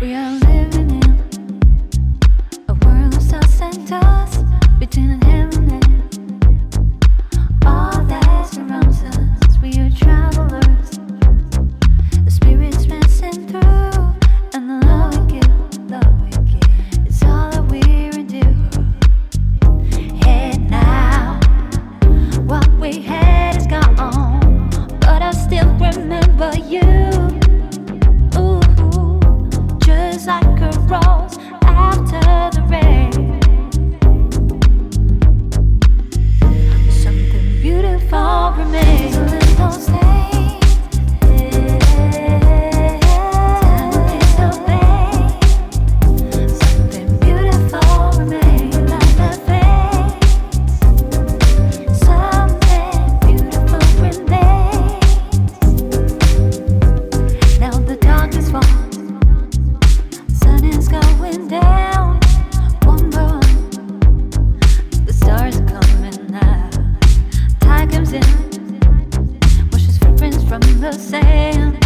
We are from the sand.